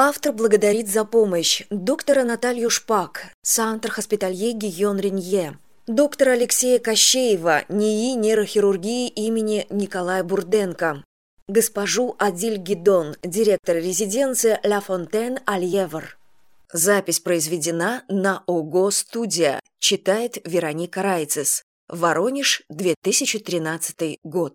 Автор благодарит за помощь. Доктора Наталью Шпак, Сантр Хоспиталье Гион Ренье, доктора Алексея Кощеева, НИИ нейрохирургии имени Николая Бурденко, госпожу Адиль Гидон, директор резиденции Ла Фонтен Альевр. Запись произведена на ОГО «Студия», читает Вероника Райцес. Воронеж, 2013 год.